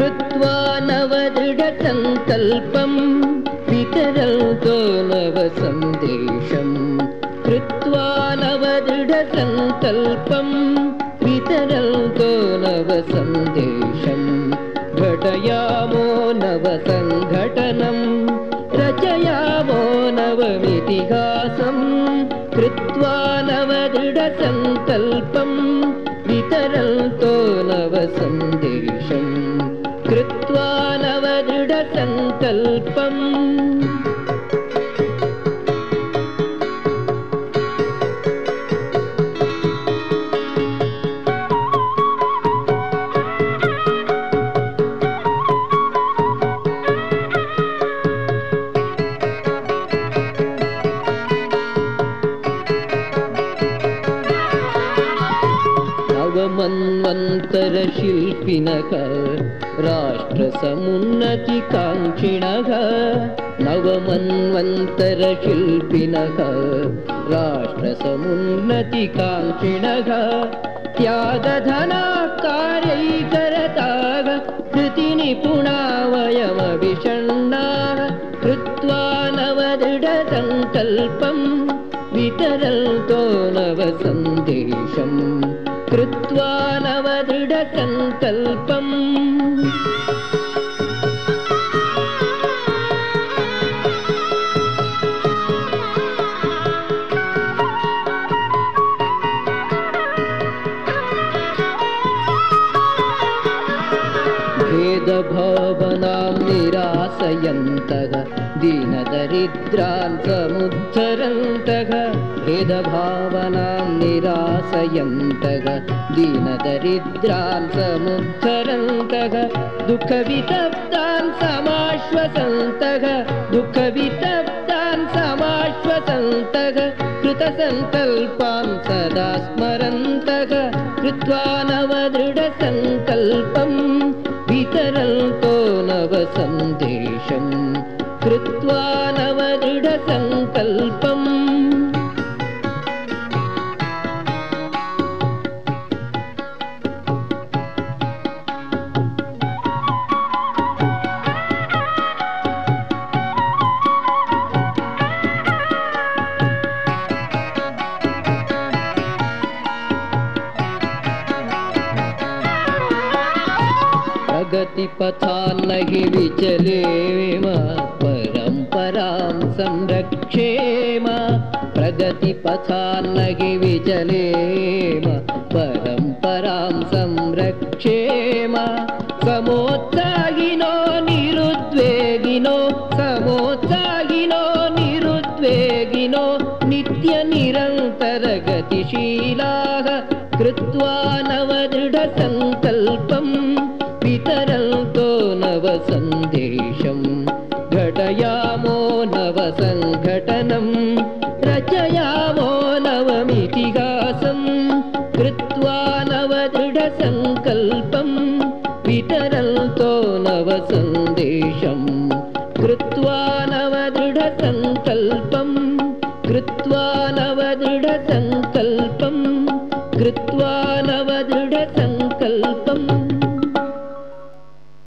कृत्वा नवदृढसङ्कल्पम् वितरन्तो नवसन्देशम् कृत्वा नवदृढसङ्कल्पम् वितरन्तो नवसन्देशम् घटयामो नवसङ्घटनम् रचयामो नवमितिहासम् कृत्वा नवदृढसङ्कल्पम् वितरन्तो नवसन्देशम् कृत्वा नवदृढसङ्कल्पम् नवमन्वन्तरशिल्पिनः राष्ट्रसमुन्नतिकाङ्क्षिणः नवमन्वन्तरशिल्पिनः राष्ट्रसमुन्नतिकाङ्क्षिणः। त्यागधनाकार्यैकरताः कृतिनिपुणा वयमभिषण्णाः कृत्वा नवदृढसङ्कल्पम् वितरन्तो नवसन्देशम् कृत्वा नवदृढसङ्कल्पम् भेदभावनां निरासयन्तः दीनदरिद्रान् समुद्धरन्तः भेदभावनां निरासयन्तः दीनदरिद्रान् समुद्धरन्तः दुःखवितप्तान् समाश्वसन्तः दुःखवितप्तान् समाश्वसन्तः कृतसङ्कल्पान् सदा स्मरन्तः कृत्वा नवदृढसङ्कल्पम् वितरन्तो नवसन्देशम् कृत्वा नवदृढसङ्कल्पम् प्रगतिपथान्न हि विचलेम परम्परां संरक्षेम प्रगतिपथान्न हि विचलेम परम्परां संरक्षेम समोत्साहिनो निरुद्वेगिनो समोत्साहिनो निरुद्वेगिनो नित्यनिरन्तरगतिशीलाः कृत्वा नवदृढसङ्कल्पम् वितरन्तो नवसन्देशम् कृत्वा नवदृढसङ्कल्पम् कृत्वा नवदृढसङ्कल्पम् कृत्वा न